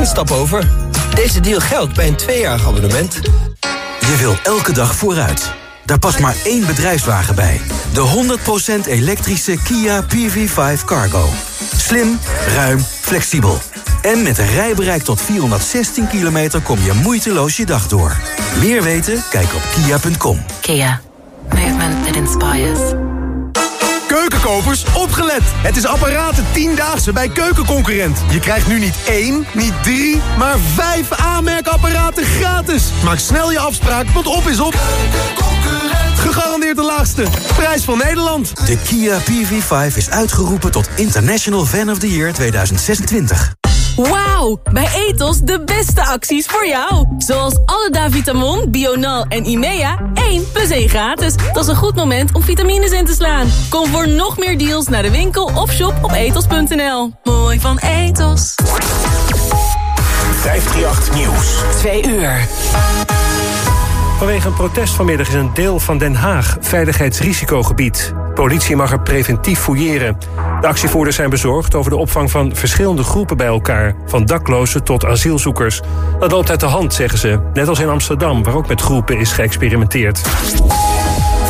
en stap over. Deze deal geldt bij een tweejarig abonnement. Je wil elke dag vooruit. Daar past maar één bedrijfswagen bij. De 100% elektrische Kia PV5 Cargo. Slim, ruim, flexibel. En met een rijbereik tot 416 kilometer kom je moeiteloos je dag door. Meer weten? Kijk op kia.com. Kia. Movement that inspires. Keukenkopers, opgelet! Het is apparaten 10-daagse bij Keukenconcurrent. Je krijgt nu niet één, niet drie, maar vijf aanmerkapparaten gratis. Maak snel je afspraak, want op is op. Gegarandeerd de laagste. Prijs van Nederland. De Kia PV5 is uitgeroepen tot International Fan of the Year 2026. Wauw, bij Etos de beste acties voor jou. Zoals alle Davitamon, Bional en Imea, 1 plus 1 gratis. Dat is een goed moment om vitamines in te slaan. Kom voor nog meer deals naar de winkel of shop op etos.nl. Mooi van Etos. 538 Nieuws. 2 uur. Vanwege een protest vanmiddag is een deel van Den Haag veiligheidsrisicogebied. Politie mag er preventief fouilleren. De actievoerders zijn bezorgd over de opvang van verschillende groepen bij elkaar. Van daklozen tot asielzoekers. Dat loopt uit de hand, zeggen ze. Net als in Amsterdam, waar ook met groepen is geëxperimenteerd.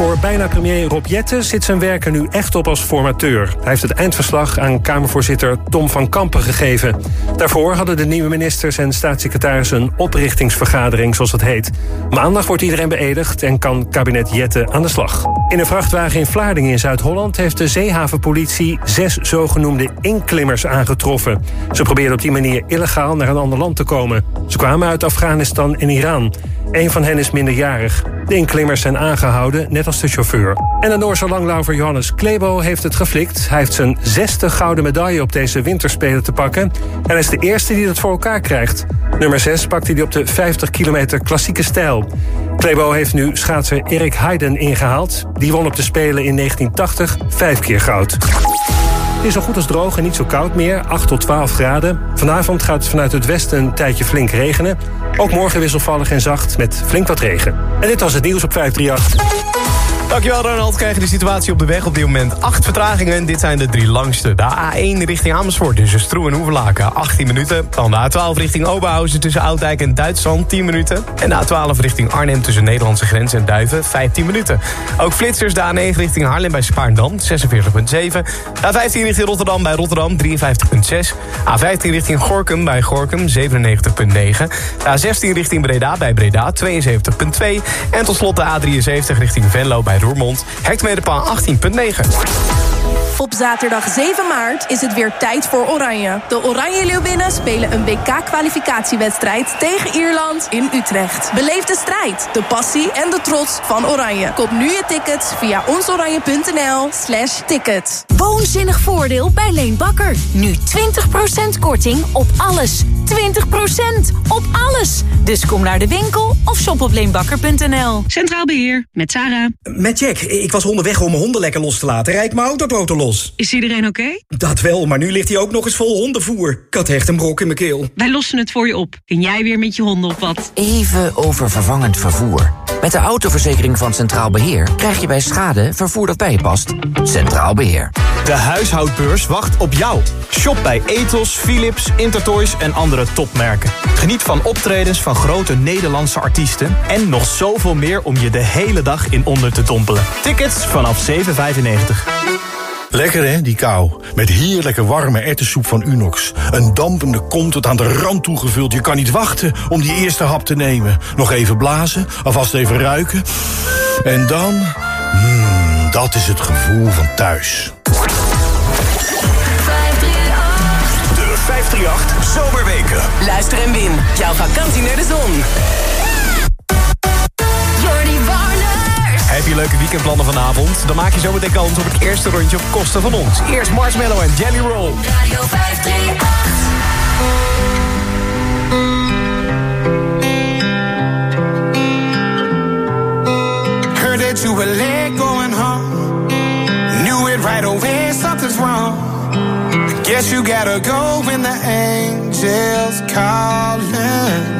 Voor bijna premier Rob Jette zit zijn werk er nu echt op als formateur. Hij heeft het eindverslag aan Kamervoorzitter Tom van Kampen gegeven. Daarvoor hadden de nieuwe ministers en staatssecretarissen een oprichtingsvergadering, zoals het heet. Maandag wordt iedereen beëdigd en kan kabinet Jette aan de slag. In een vrachtwagen in Vlaardingen in Zuid-Holland heeft de zeehavenpolitie zes zogenoemde inklimmers aangetroffen. Ze probeerden op die manier illegaal naar een ander land te komen. Ze kwamen uit Afghanistan en Iran. Een van hen is minderjarig. De inklimmers zijn aangehouden, net als de chauffeur. En de Noorse langlaufer Johannes Klebo heeft het geflikt. Hij heeft zijn zesde gouden medaille op deze winterspelen te pakken. En hij is de eerste die dat voor elkaar krijgt. Nummer 6 pakte hij op de 50 kilometer klassieke stijl. Klebo heeft nu schaatser Erik Heiden ingehaald. Die won op de Spelen in 1980 vijf keer goud. Het is zo goed als droog en niet zo koud meer, 8 tot 12 graden. Vanavond gaat het vanuit het westen een tijdje flink regenen. Ook morgen wisselvallig en zacht met flink wat regen. En dit was het nieuws op 538. Dankjewel Ronald. Krijgen de situatie op de weg op dit moment acht vertragingen. Dit zijn de drie langste. De A1 richting Amersfoort tussen Stroe en Hoevelaken 18 minuten. Dan de A12 richting Oberhausen tussen Oudijk en Duitsland 10 minuten. En de A12 richting Arnhem tussen Nederlandse grens en Duiven 15 minuten. Ook flitsers de A9 richting Haarlem bij Spaarndam 46,7. A15 richting Rotterdam bij Rotterdam 53,6. A15 richting Gorkum bij Gorkum 97,9. A16 richting Breda bij Breda 72,2. En tot slot de A73 richting Venlo bij Roermond. Hectometerpaal 18,9. Op zaterdag 7 maart is het weer tijd voor Oranje. De Oranje Leeuwinnen spelen een WK-kwalificatiewedstrijd tegen Ierland in Utrecht. Beleef de strijd, de passie en de trots van Oranje. Koop nu je tickets via onsoranje.nl slash tickets. Woonzinnig voordeel bij Leen Bakker. Nu 20% korting op alles. 20% op alles. Dus kom naar de winkel of shop op leenbakker.nl. Centraal Beheer, met Sarah. Met Jack. Ik was onderweg om mijn honden lekker los te laten. Rijd mijn autoboten los. Is iedereen oké? Dat wel, maar nu ligt hij ook nog eens vol hondenvoer. Ik had echt een brok in mijn keel. Wij lossen het voor je op. Kun jij weer met je honden op wat? Even over vervangend vervoer. Met de autoverzekering van Centraal Beheer krijg je bij schade vervoer dat bij je past. Centraal Beheer. De huishoudbeurs wacht op jou. Shop bij Ethos, Philips, Intertoys en andere topmerken. Geniet van optredens van grote Nederlandse artiesten... en nog zoveel meer om je de hele dag in onder te dompelen. Tickets vanaf 7,95. Lekker hè, die kou. Met heerlijke warme ertessoep van Unox. Een dampende kom tot aan de rand toegevuld. Je kan niet wachten om die eerste hap te nemen. Nog even blazen, alvast even ruiken. En dan... Mmm, dat is het gevoel van thuis. De 538 Zomerweken. Luister en win. Jouw vakantie naar de zon. Heb je leuke weekendplannen vanavond? Dan maak je zometeen kans op het eerste rondje op kosten van ons. Eerst Marshmallow en Jelly Roll. Radio 538. Heard that you were late going home. Knew it right away, something's wrong. Guess you gotta go when the angels calling.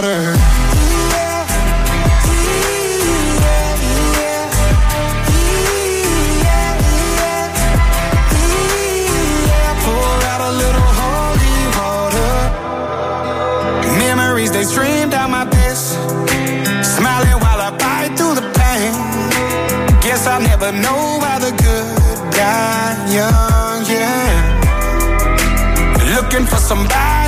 water. They stream down my pants, smiling while I bite through the pain. Guess I'll never know why the good die young, yeah. Looking for somebody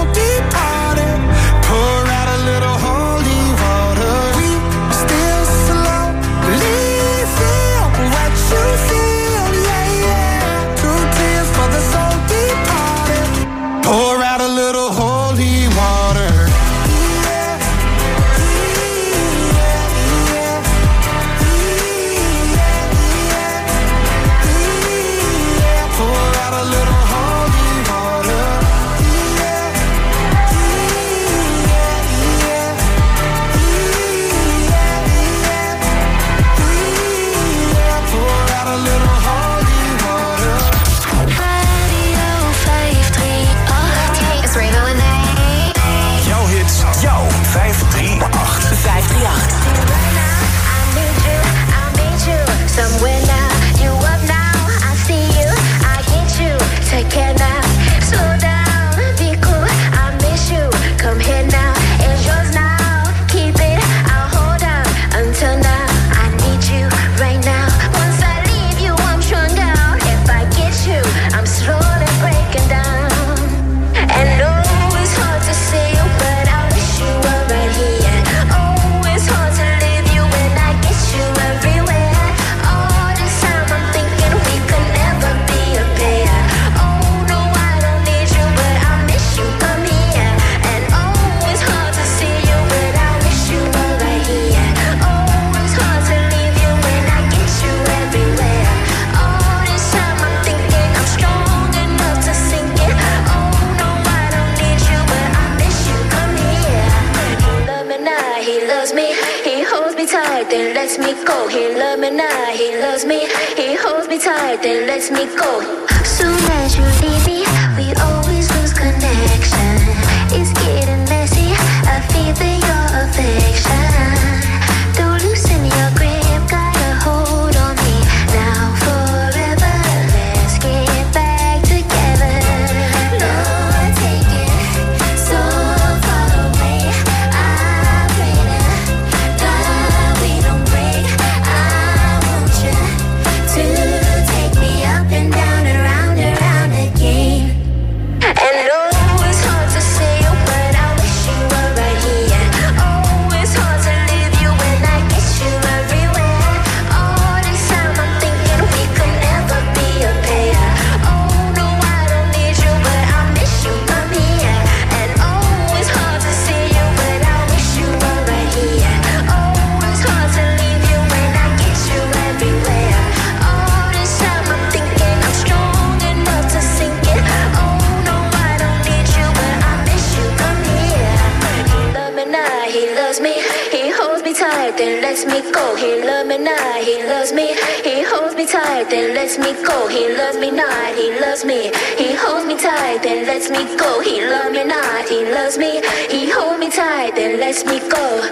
loves me. He hold me tight, then lets me go.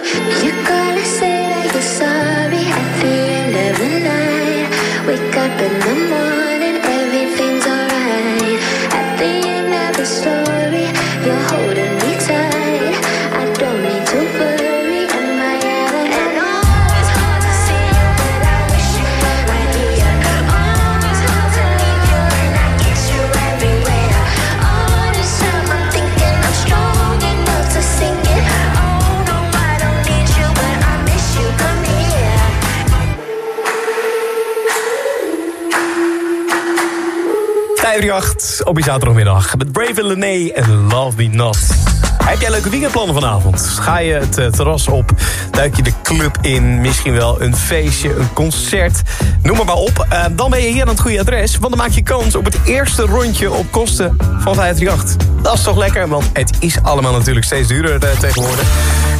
You gotta say that you're sorry. 538 op je zaterdagmiddag met Brave Lené en Love Me Not. Heb jij leuke weekendplannen vanavond? Ga je het eh, terras op? Duik je de club in? Misschien wel een feestje, een concert? Noem maar op. Eh, dan ben je hier aan het goede adres. Want dan maak je kans op het eerste rondje op kosten van 538. Dat is toch lekker, want het is allemaal natuurlijk steeds duurder eh, tegenwoordig.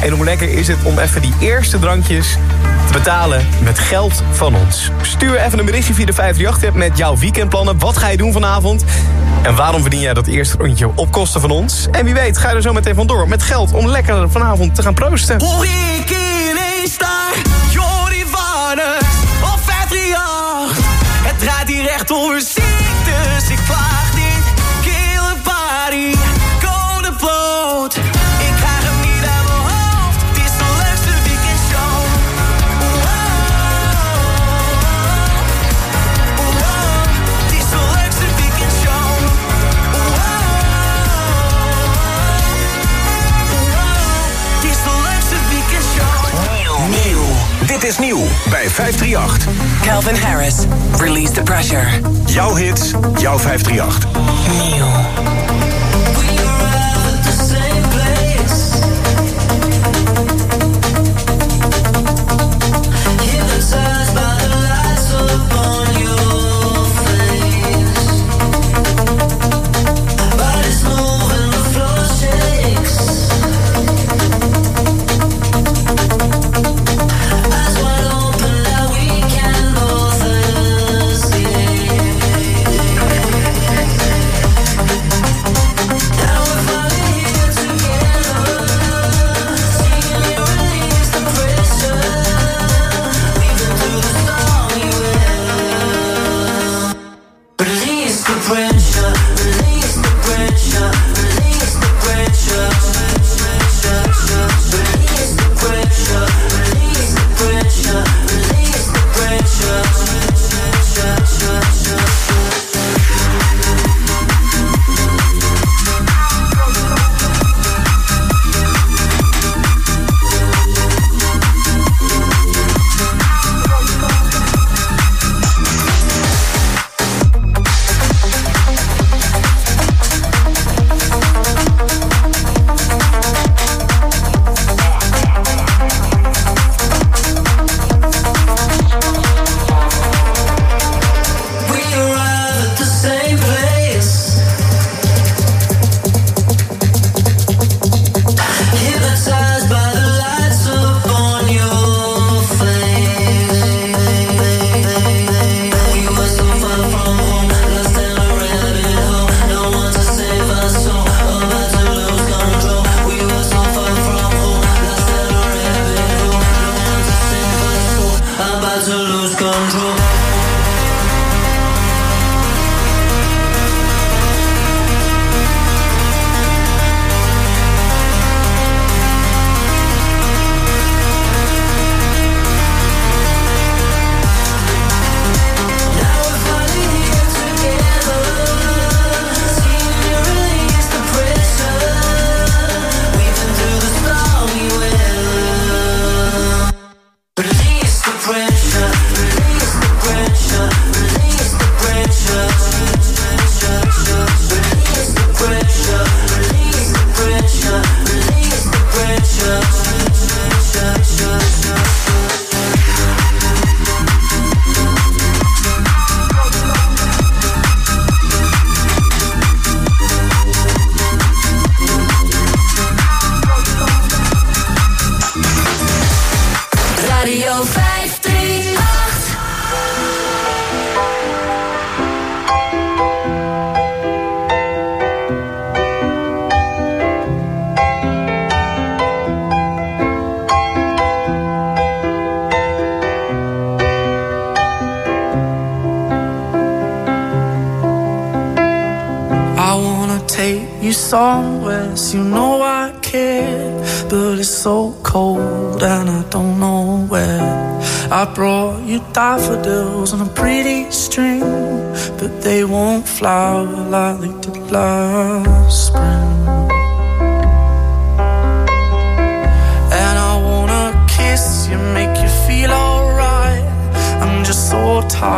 En hoe lekker is het om even die eerste drankjes te betalen met geld van ons. Stuur even een berichtje via de 538 met jouw weekendplannen. Wat ga je doen vanavond? En waarom verdien jij dat eerste rondje op kosten van ons? En wie weet ga je er zo meteen vandoor met geld om lekker vanavond te gaan proosten. Hoor ik Jordi Warnes op 538. Het draait hier echt om muziek, dus Dit is nieuw bij 538. Calvin Harris, Release the Pressure. Jouw hits, jouw 538. Nieuw.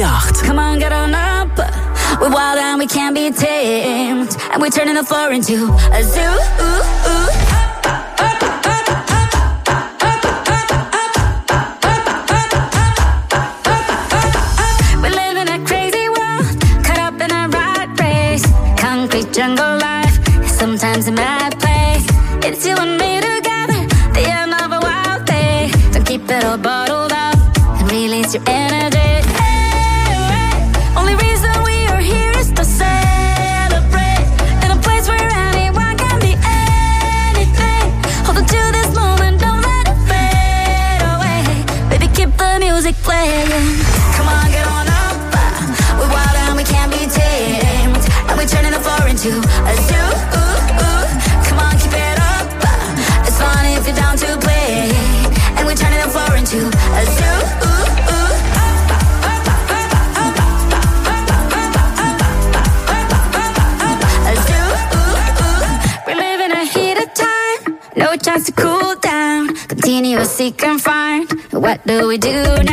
Come on, get on up. We're wild and we can't be tamed. And we're turning the floor into a zoo. we do now.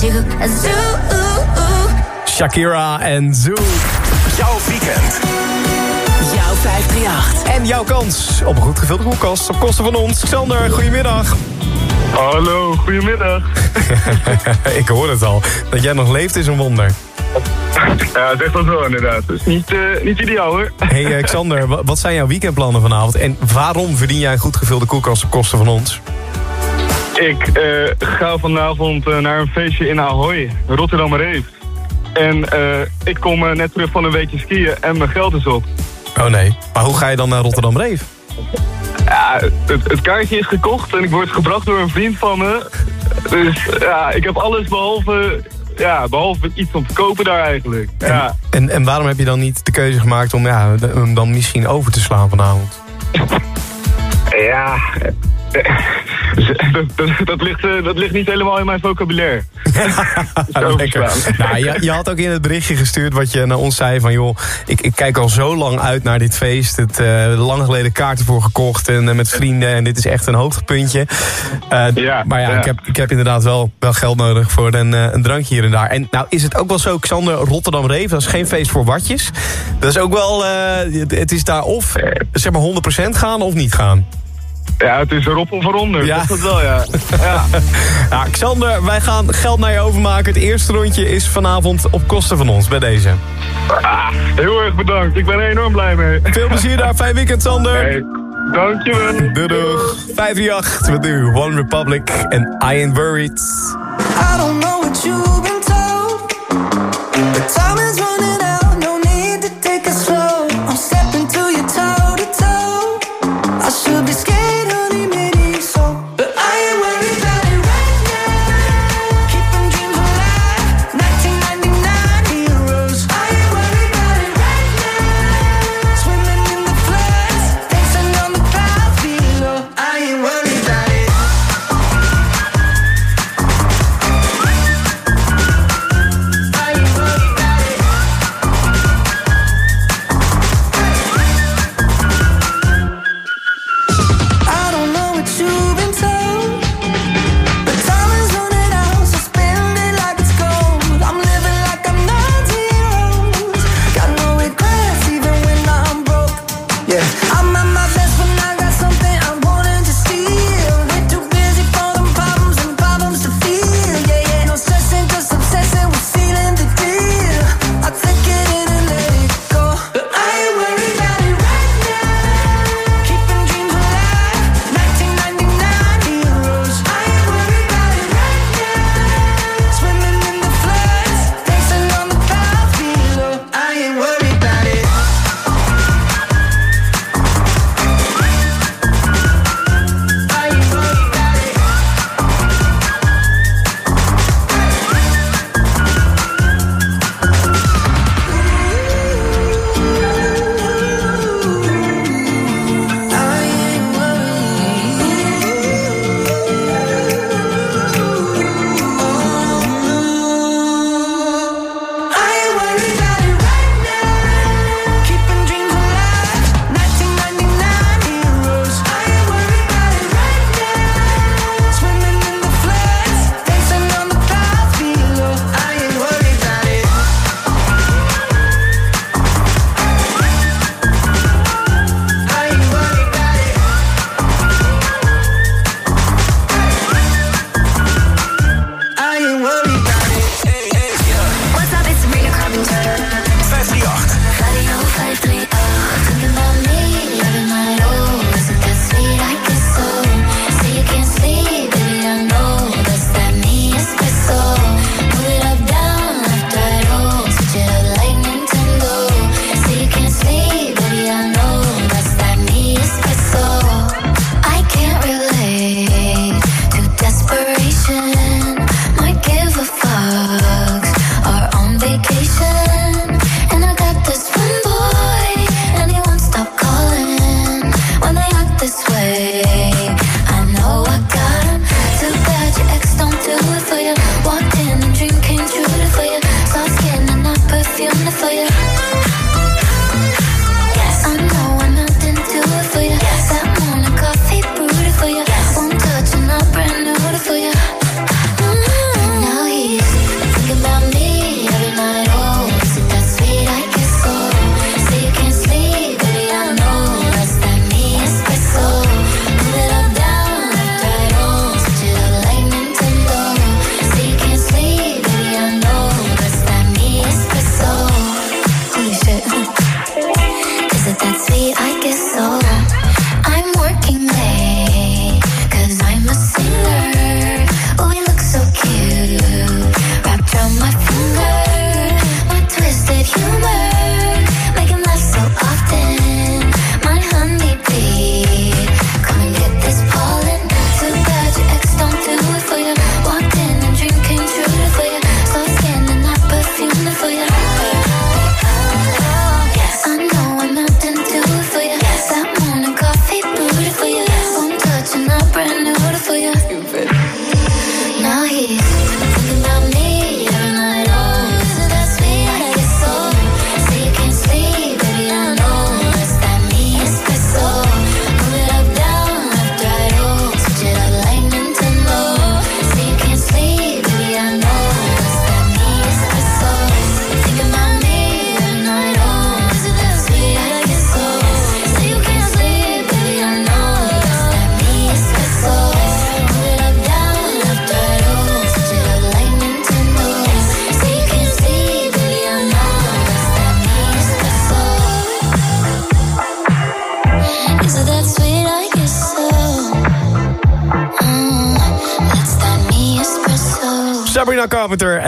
Zoo. Shakira en Zoo. Jouw weekend. Jouw 538. En jouw kans op een goed gevulde koelkast op kosten van ons. Xander, goedemiddag. Hallo, goedemiddag. Ik hoor het al. Dat jij nog leeft is een wonder. Ja, zeg dat wel inderdaad. Het is niet, eh, niet ideaal hoor. Hey eh, Xander, wa- wat zijn jouw weekendplannen vanavond? En waarom verdien jij een goed gevulde koelkast op kosten van ons? Ik eh, ga vanavond eh, naar een feestje in Ahoy, Rotterdam Reef. En eh, ik kom net terug van een weekje skiën en mijn geld is op. Oh nee, maar hoe ga je dan naar Rotterdam Reef? Ja, het, het kaartje is gekocht en ik word gebracht door een vriend van me. Dus ja, ik heb alles behalve, ja, behalve iets om te kopen daar eigenlijk. Ja. En, en waarom heb je dan niet de keuze gemaakt om ja, hem dan misschien over te slaan vanavond? Ja, dat, dat, dat ligt, eh, dat ligt niet helemaal in mijn vocabulaire. Lekker. Nou, je, je had ook in het berichtje gestuurd wat je naar ons zei van... joh, ik, ik kijk al zo lang uit naar dit feest. Het eh lang geleden kaarten voor gekocht en eh, met vrienden. En dit is echt een hoogtepuntje. Maar ja, ja. Ik, heb, ik heb inderdaad wel, wel geld nodig voor een, een drankje hier en daar. En nou is het ook wel zo, Xander, Rotterdam Reef... dat is geen feest voor watjes. Dat is ook wel, het- het is daar of zeg maar 100% gaan of niet gaan. Ja, het is erop of eronder. Ja. Dat is het wel, ja. ja. Ja, Xander, wij gaan geld naar je overmaken. Het eerste rondje is vanavond op kosten van ons bij deze. Ah, heel erg bedankt. Ik ben er enorm blij mee. Veel plezier daar. Fijn weekend, Sander. Hey, dankjewel. Doei doeg. 538 met nu One Republic en I Ain't Worried. I don't know what you've been told. But time is running out,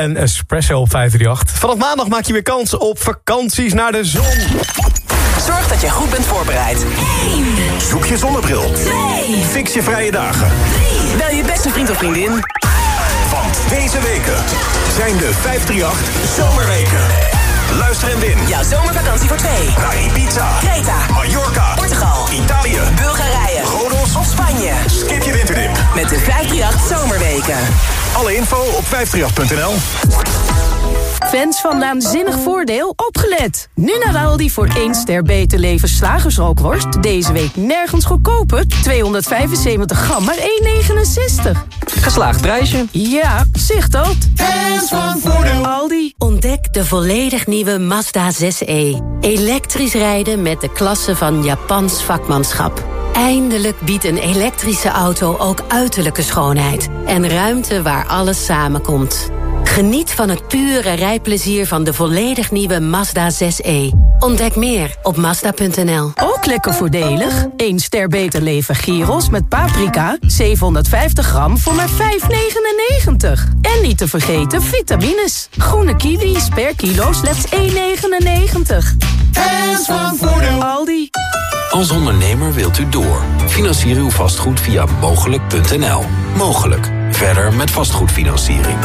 en Espresso op 538. Vanaf maandag maak je weer kans op vakanties naar de zon. Zorg dat je goed bent voorbereid. Zoek je zonnebril. 2. Fix je vrije dagen. Bel je beste vriend of vriendin. Want deze weken zijn de 538 Zomerweken. Luister en win. Jouw zomervakantie voor twee. Naar Ibiza, Creta, Mallorca, Portugal, Italië, Bulgarije, Rodos of Spanje. Skip je winterdip. Met de 538 Zomerweken. Alle info op 538.nl. Fans van Naanzinnig Voordeel, opgelet! Nu naar Aldi voor 1 ster beter leven slagersrookworst. Deze week nergens goedkoper. 275 gram, maar 1,69. Geslaagd prijsje. Ja, zicht dat. Fans van Voordeel. Aldi. Ontdek de volledig nieuwe Mazda 6e. Elektrisch rijden met de klasse van Japans vakmanschap. Eindelijk biedt een elektrische auto ook uiterlijke schoonheid. En ruimte waar alles samenkomt. Geniet van het pure rijplezier van de volledig nieuwe Mazda 6e. Ontdek meer op Mazda.nl. Ook lekker voordelig. 1 ster beter leven gyros met paprika. 750 gram voor maar 5,99. En niet te vergeten vitamines. Groene kiwis per kilo slechts 1,99. Fans van Voordeel. Aldi. Als ondernemer wilt u door. Financier uw vastgoed via mogelijk.nl. Mogelijk. Verder met vastgoedfinanciering.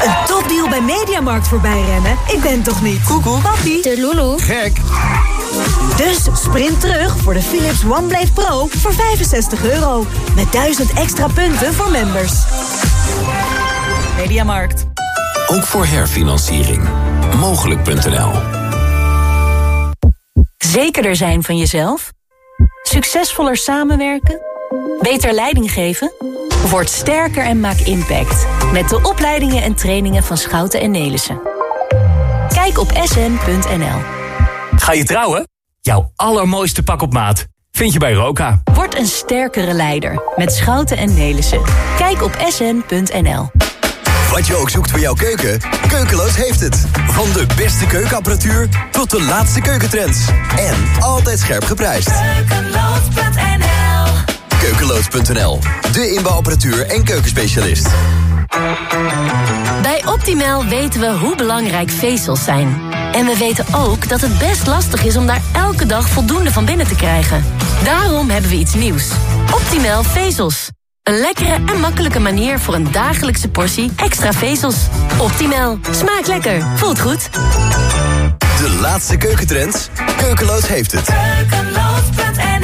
Een topdeal bij Mediamarkt voorbij rennen? Ik ben toch niet? Koekoek. Papi. Lulu. Gek. Dus sprint terug voor de Philips OneBlade Pro voor 65 euro. Met 1000 extra punten voor members. Mediamarkt. Ook voor herfinanciering. Mogelijk.nl. Zekerder zijn van jezelf? Succesvoller samenwerken? Beter leiding geven? Word sterker en maak impact. Met de opleidingen en trainingen van Schouten en Nelissen. Kijk op sn.nl. Ga je trouwen? Jouw allermooiste pak op maat vind je bij Roka. Word een sterkere leider met Schouten en Nelissen. Kijk op sn.nl. Wat je ook zoekt voor jouw keuken, Keukeloos heeft het. Van de beste keukenapparatuur tot de laatste keukentrends. En altijd scherp geprijsd. Keukeloos.nl Keukeloos.nl, de inbouwapparatuur en keukenspecialist. Bij Optimal weten we hoe belangrijk vezels zijn. En we weten ook dat het best lastig is om daar elke dag voldoende van binnen te krijgen. Daarom hebben we iets nieuws. Optimal vezels. Een lekkere en makkelijke manier voor een dagelijkse portie extra vezels. Optimal. Smaakt lekker. Voelt goed. De laatste keukentrends, Keukeloos heeft het. Keukeloos.nl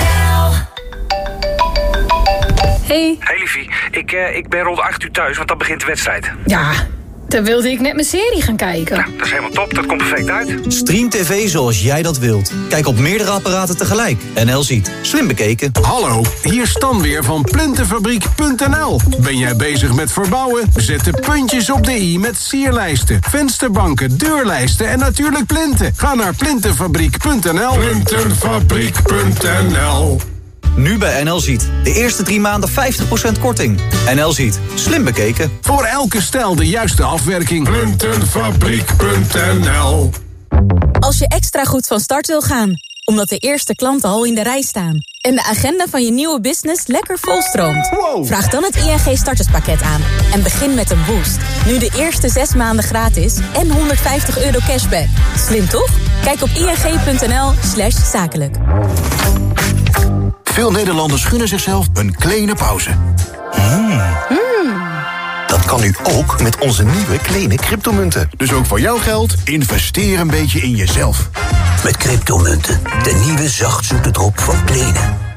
Hey. Hey liefie, ik, eh, ik ben rond 8 uur thuis, want dan begint de wedstrijd. Ja, dan wilde ik net mijn serie gaan kijken. Dat is helemaal top, dat komt perfect uit. Stream TV zoals jij dat wilt. Kijk op meerdere apparaten tegelijk. NL ziet. Slim bekeken. Hallo, hier Stan weer van Plintenfabriek.nl. Ben jij bezig met verbouwen? Zet de puntjes op de i met sierlijsten, vensterbanken, deurlijsten en natuurlijk plinten. Ga naar Plintenfabriek.nl. Plintenfabriek.nl Nu bij NL ziet. De eerste drie maanden 50% korting. NL ziet. Slim bekeken. Voor elke stijl de juiste afwerking. Plintenfabriek.nl Als je extra goed van start wil gaan, omdat de eerste klanten al in de rij staan... en de agenda van je nieuwe business lekker volstroomt... vraag dan het ING starterspakket aan en begin met een boost. Nu de eerste zes maanden gratis en 150 euro cashback. Slim toch? Kijk op ing.nl slash zakelijk. Veel Nederlanders gunnen zichzelf een kleine pauze. Hmm. Dat kan nu ook met onze nieuwe kleine cryptomunten. Dus ook voor jouw geld, investeer een beetje in jezelf. Met cryptomunten, de nieuwe zachtzoete drop van Kleene.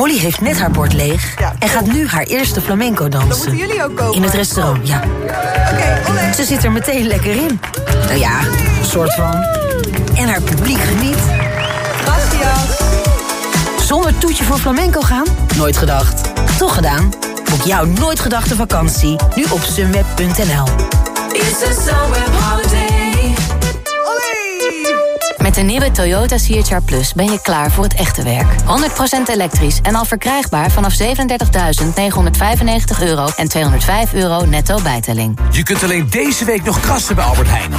Molly heeft net haar bord leeg en gaat nu haar eerste flamenco dansen. jullie ook komen. In het restaurant, ja. Ze zit er meteen lekker in. Nou ja, een soort van. En haar publiek geniet. Zonder toetje voor flamenco gaan? Nooit gedacht. Toch gedaan? Boek jouw nooit gedachte vakantie nu op sunweb.nl. Met de nieuwe Toyota CHR Plus ben je klaar voor het echte werk. 100% elektrisch en al verkrijgbaar vanaf 37.995 euro en 205 euro netto bijtelling. Je kunt alleen deze week nog krassen bij Albert Heijn.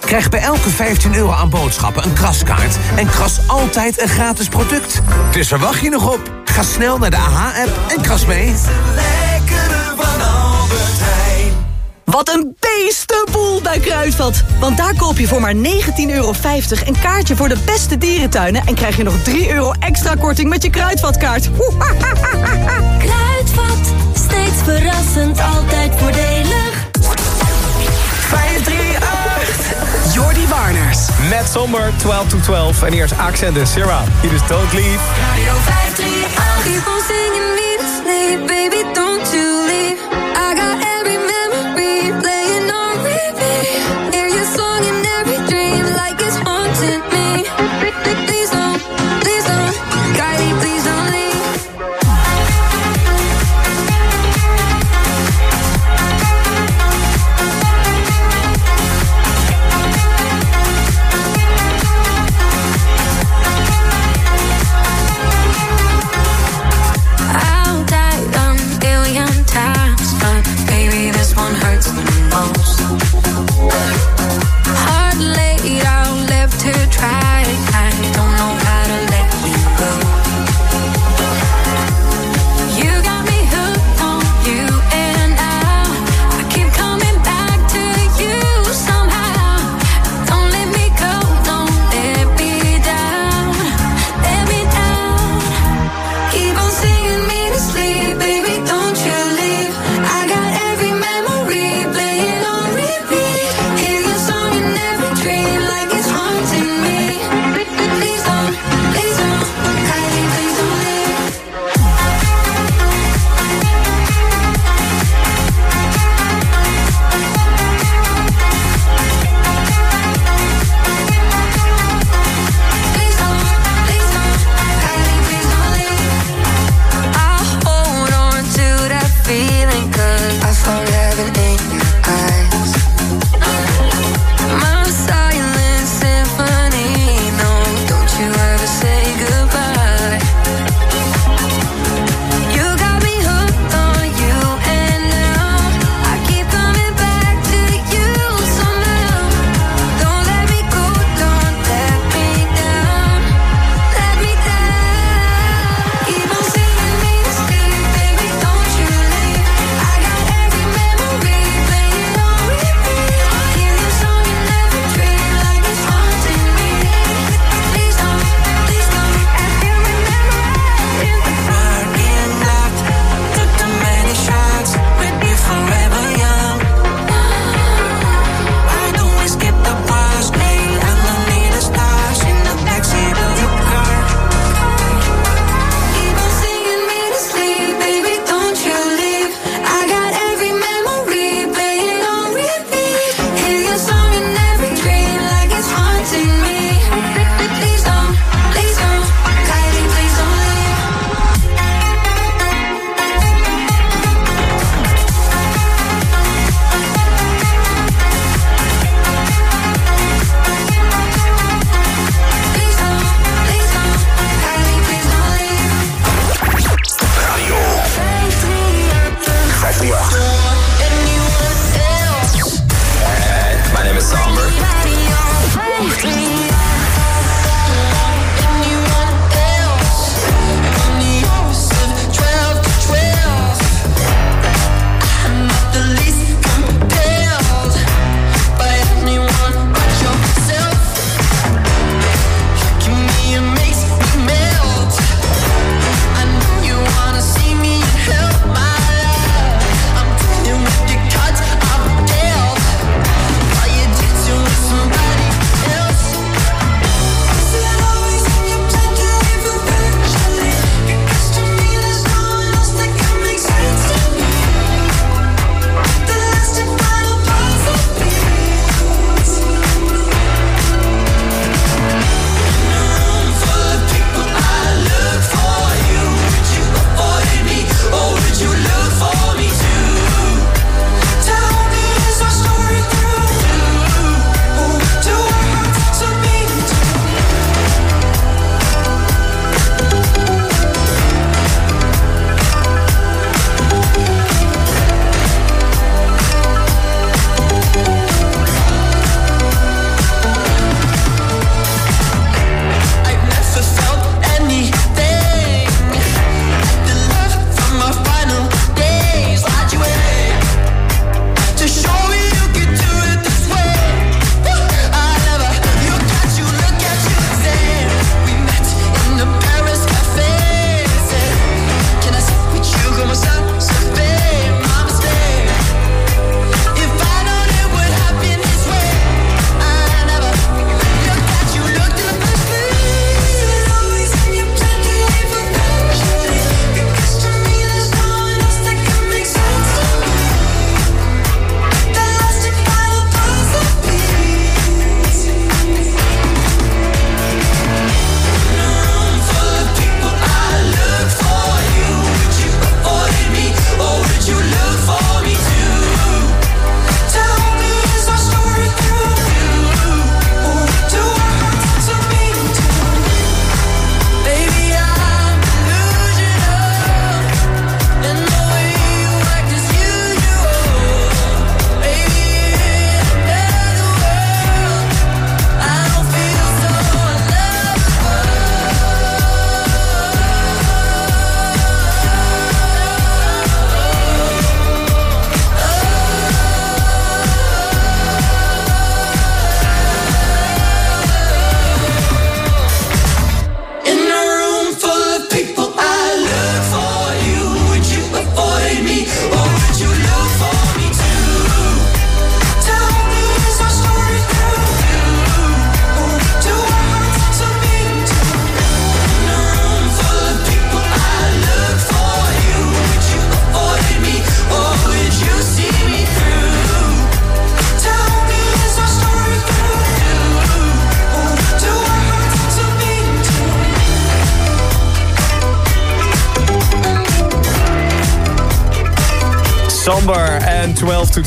Krijg bij elke 15 euro aan boodschappen een kraskaart... en kras altijd een gratis product. Dus waar wacht je nog op? Ga snel naar de AH-app en kras mee. Wat een beestenboel bij Kruidvat. Want daar koop je voor maar 19,50 euro een kaartje voor de beste dierentuinen... en krijg je nog 3 euro extra korting met je Kruidvatkaart. Kruidvat, steeds verrassend, altijd voordelig. 538. Jordi Warners. Met Somber 12 to 12. En eerst Accent en Sarah. Hier is Don't Leave. Radio 538. Keep on singing me to sleep, baby,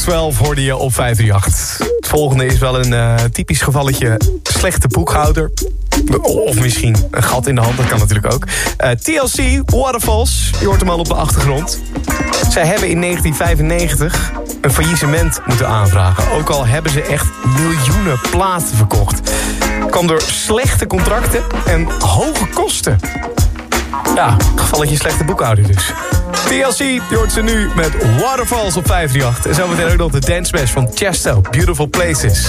12 to 12 hoorde je op 538. Het volgende is wel een eh, typisch gevalletje slechte boekhouder. Of misschien een gat in de hand, dat kan natuurlijk ook. Eh, TLC, Waterfalls, je hoort hem al op de achtergrond. Zij hebben in 1995 een faillissement moeten aanvragen. Ook al hebben ze echt miljoenen platen verkocht. Kwam door slechte contracten en hoge kosten. Ja, gevalletje slechte boekhouder dus. TLC, je ze nu met Waterfalls op 538. En zometeen ook nog de dance van Chesto, Beautiful Places.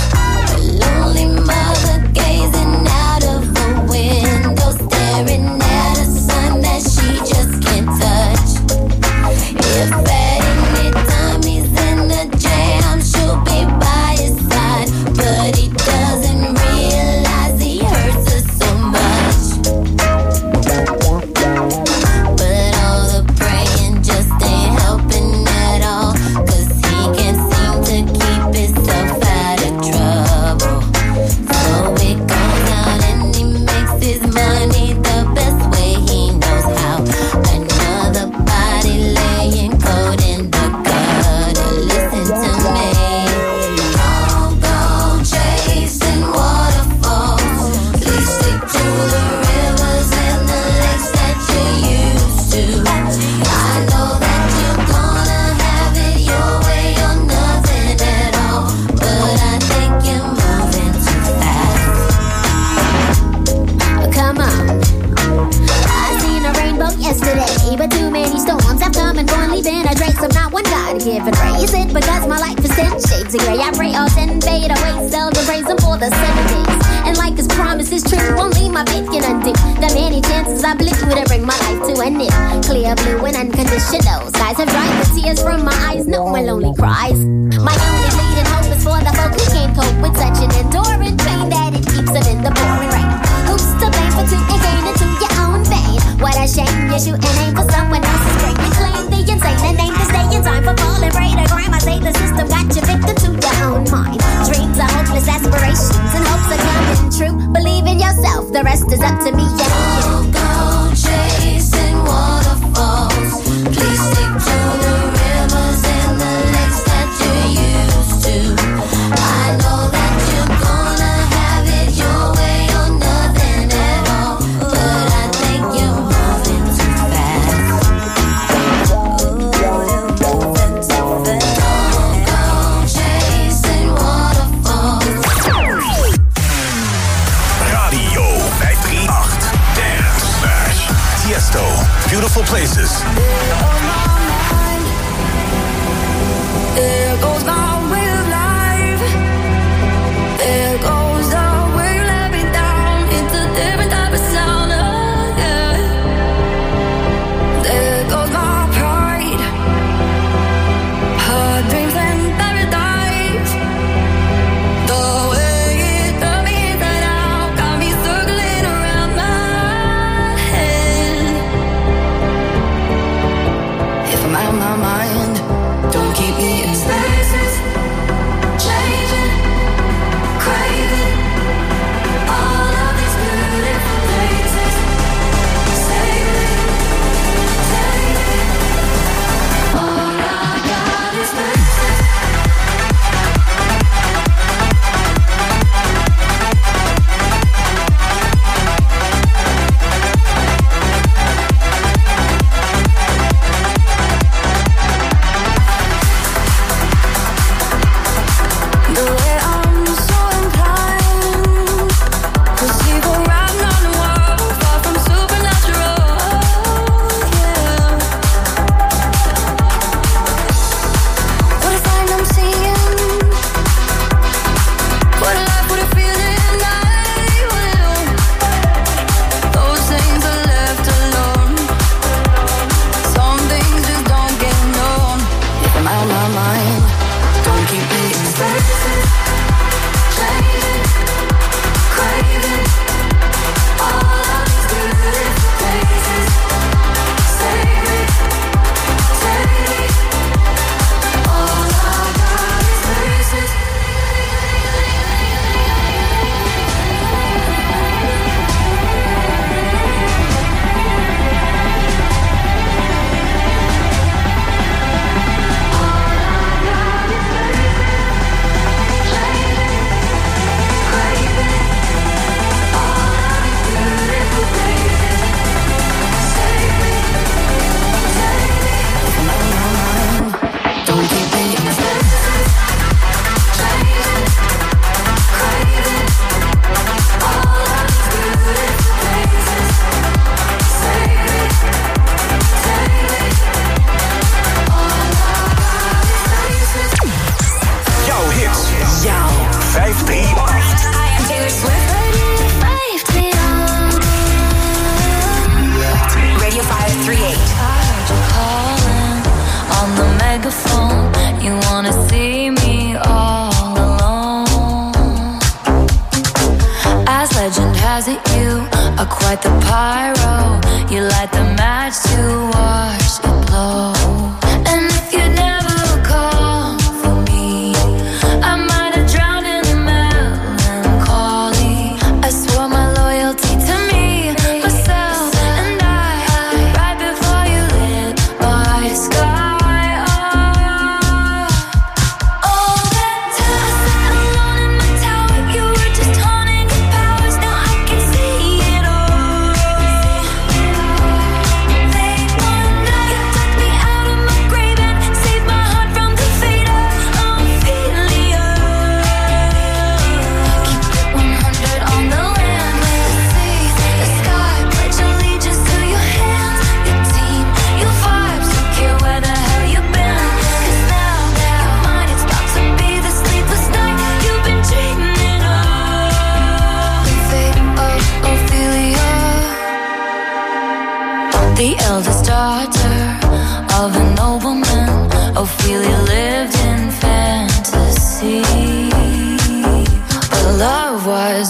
Beautiful places.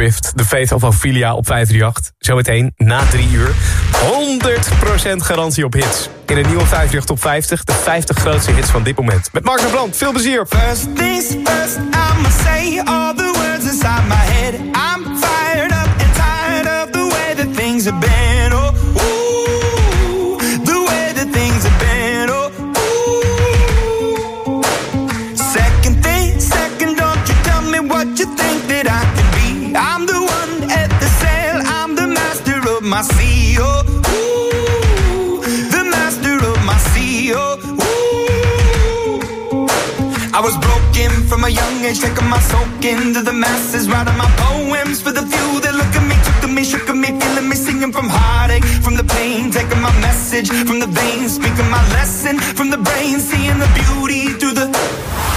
De The Faith of Ophelia op 538. Zometeen na 3 uur 100% garantie op hits. In een nieuwe 538 Top 50, de 50 grootste hits van dit moment. Met Mark van Bland, veel plezier. young age, taking my soak into the masses, writing my poems for the few that look at me, took at me, shook at me, feeling me, singing from heartache, from the pain, taking my message from the veins, speaking my lesson from the brain, seeing the beauty through the.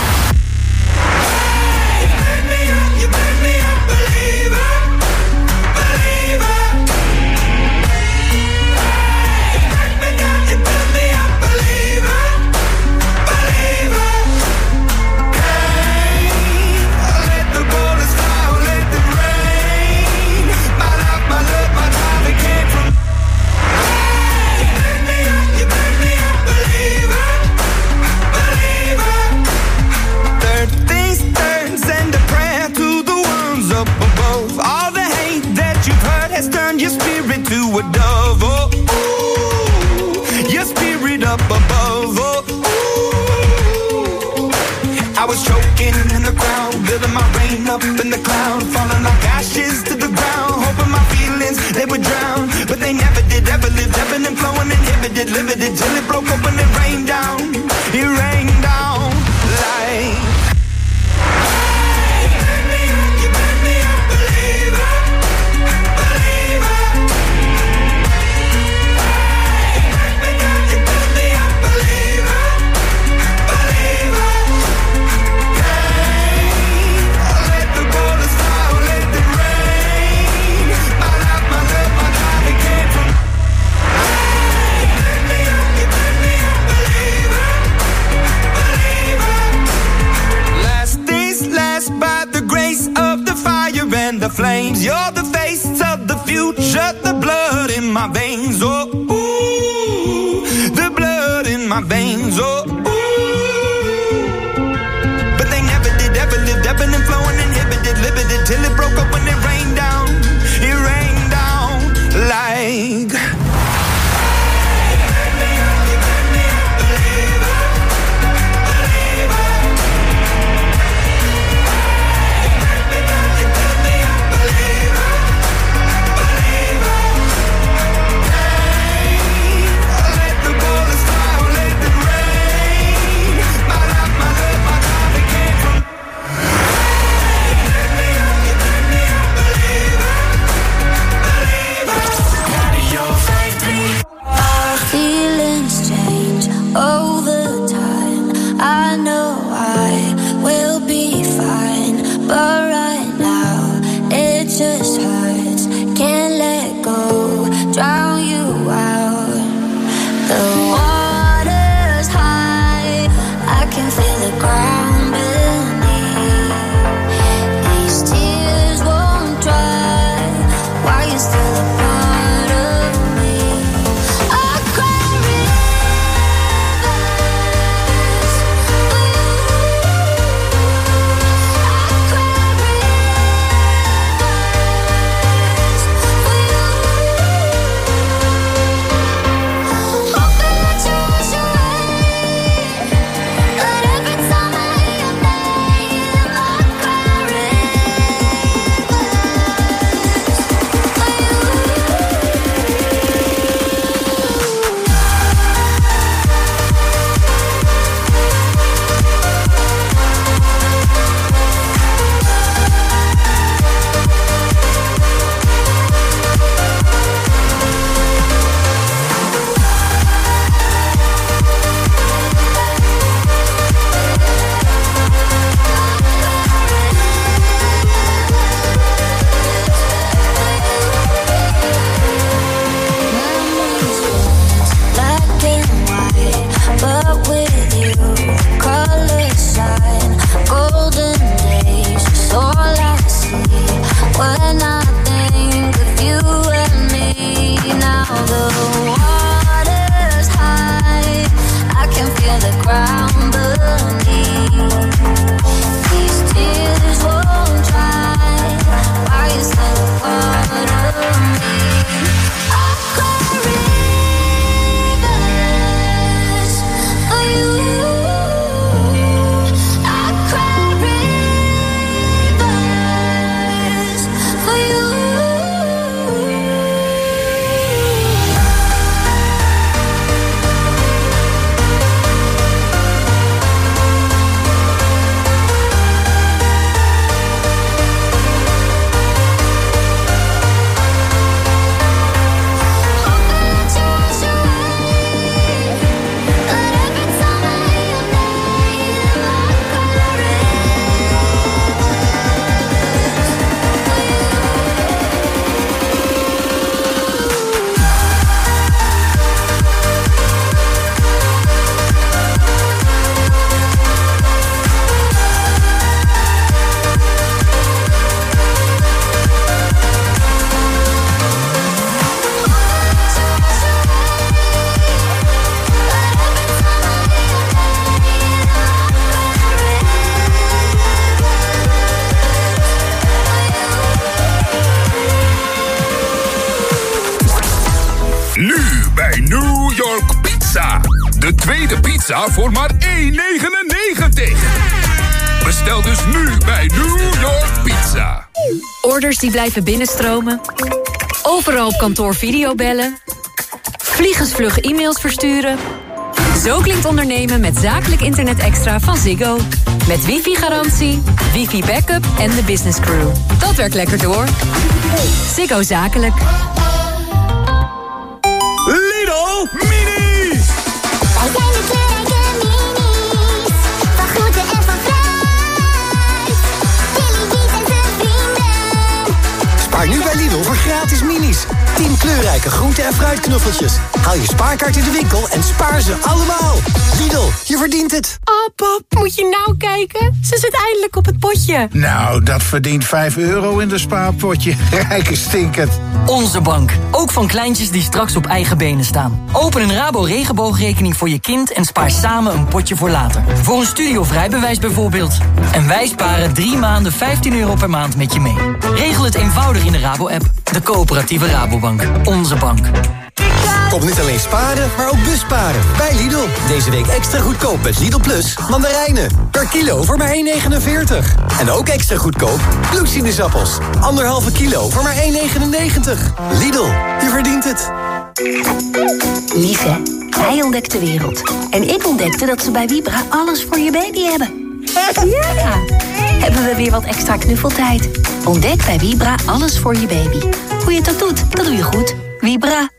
When I think of you and me. Now the water's high, I can feel the ground beneath. These tears won't dry. Why part of me? Tweede pizza voor maar 1,99. Bestel dus nu bij New York Pizza. Orders die blijven binnenstromen. Overal op kantoor videobellen. Vliegensvlug e-mails versturen. Zo klinkt ondernemen met zakelijk internet extra van Ziggo. Met wifi-garantie, wifi-backup en de business crew. Dat werkt lekker door. Ziggo Zakelijk. Minis. 10 kleurrijke groente- en fruitknuffeltjes. Haal je spaarkaart in de winkel en spaar ze allemaal. Lidl, je verdient het. Oh pap, moet je nou kijken? Ze zit eindelijk op het potje. Nou, dat verdient 5 euro in de spaarpotje. Rijke stinkend. Onze bank. Ook van kleintjes die straks op eigen benen staan. Open een Rabo regenboogrekening voor je kind en spaar samen een potje voor later. Voor een studie of rijbewijs bijvoorbeeld. En wij sparen drie maanden 15 euro per maand met je mee. Regel het eenvoudig in de Rabo-app. De coöperatieve Rabobank. Onze bank. Kom niet alleen sparen, maar ook busparen. Bij Lidl. Deze week extra goedkoop met Lidl Plus mandarijnen. Per kilo voor maar 1,49. En ook extra goedkoop bloedsinusappels. Anderhalve kilo voor maar 1,99. Lidl, je verdient het. Lief hè? Hij ontdekt de wereld. En ik ontdekte dat ze bij Vibra alles voor je baby hebben. Ja! Hebben we weer wat extra knuffeltijd. Ontdek bij Vibra alles voor je baby. Hoe je het doet, dat doe je goed. Vibra.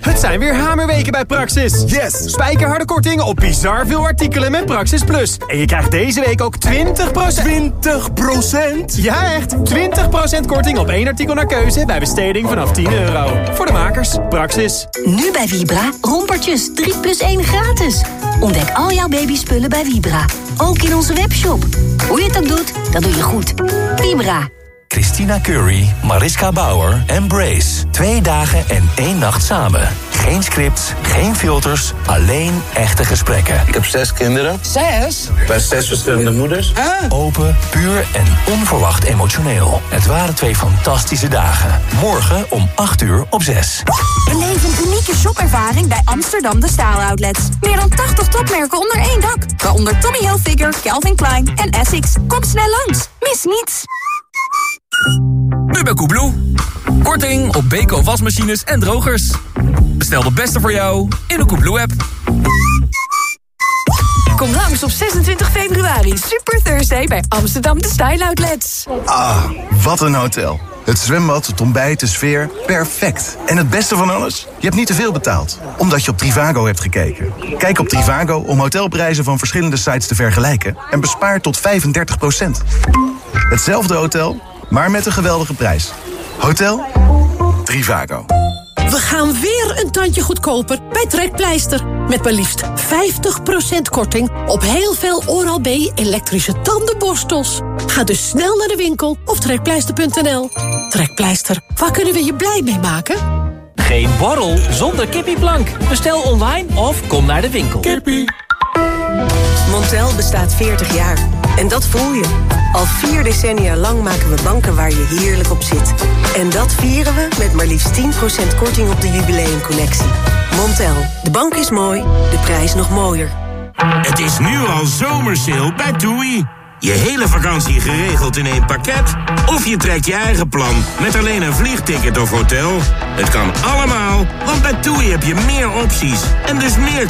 Het zijn weer hamerweken bij Praxis. Yes! Spijkerharde korting op bizar veel artikelen met Praxis Plus. En je krijgt deze week ook 20%... 20%? Ja, echt! 20% korting op één artikel naar keuze bij besteding vanaf 10 euro. Voor de makers, Praxis. Nu bij Vibra, rompertjes 3 plus 1 gratis. Ontdek al jouw babyspullen bij Vibra. Ook in onze webshop. Hoe je het ook doet, dat doe je goed. Vibra. Christina Curry, Mariska Bauer en Brace. Twee dagen en één nacht samen. Geen scripts, geen filters, alleen echte gesprekken. Ik heb zes kinderen. Zes? Bij zes verschillende moeders. Open, puur en onverwacht emotioneel. Het waren twee fantastische dagen. Morgen om 8 uur op 6. Beleef een unieke shopervaring bij Amsterdam De Staal Outlets. Meer dan 80 topmerken onder één dak. Waaronder Tommy Hilfiger, Calvin Klein en Essex. Kom snel langs. Mis niets. Nu bij Koebloe. Korting op Beko wasmachines en drogers. Bestel de beste voor jou in de Koebloe-app. Kom langs op 26 februari. Super Thursday bij Amsterdam De Style Outlets. Ah, wat een hotel. Het zwembad, het ontbijt, de sfeer, perfect. En het beste van alles? Je hebt niet te veel betaald, omdat je op Trivago hebt gekeken. Kijk op Trivago om hotelprijzen van verschillende sites te vergelijken... en bespaar tot 35% Hetzelfde hotel, maar met een geweldige prijs. Hotel Trivago. We gaan weer een tandje goedkoper bij Trekpleister. Met maar liefst 50% korting op heel veel Oral-B elektrische tandenborstels. Ga dus snel naar de winkel of trekpleister.nl. Trekpleister, waar kunnen we je blij mee maken? Geen borrel zonder kippieplank. Bestel online of kom naar de winkel. Kippie. Montel bestaat 40 jaar. En dat voel je. Al vier decennia lang maken we banken waar je heerlijk op zit. En dat vieren we met maar liefst 10% korting op de jubileumcollectie. Montel, de bank is mooi, de prijs nog mooier. Het is nu al zomersale bij TUI. Je hele vakantie geregeld in één pakket? Of je trekt je eigen plan met alleen een vliegticket of hotel? Het kan allemaal, want bij TUI heb je meer opties en dus meer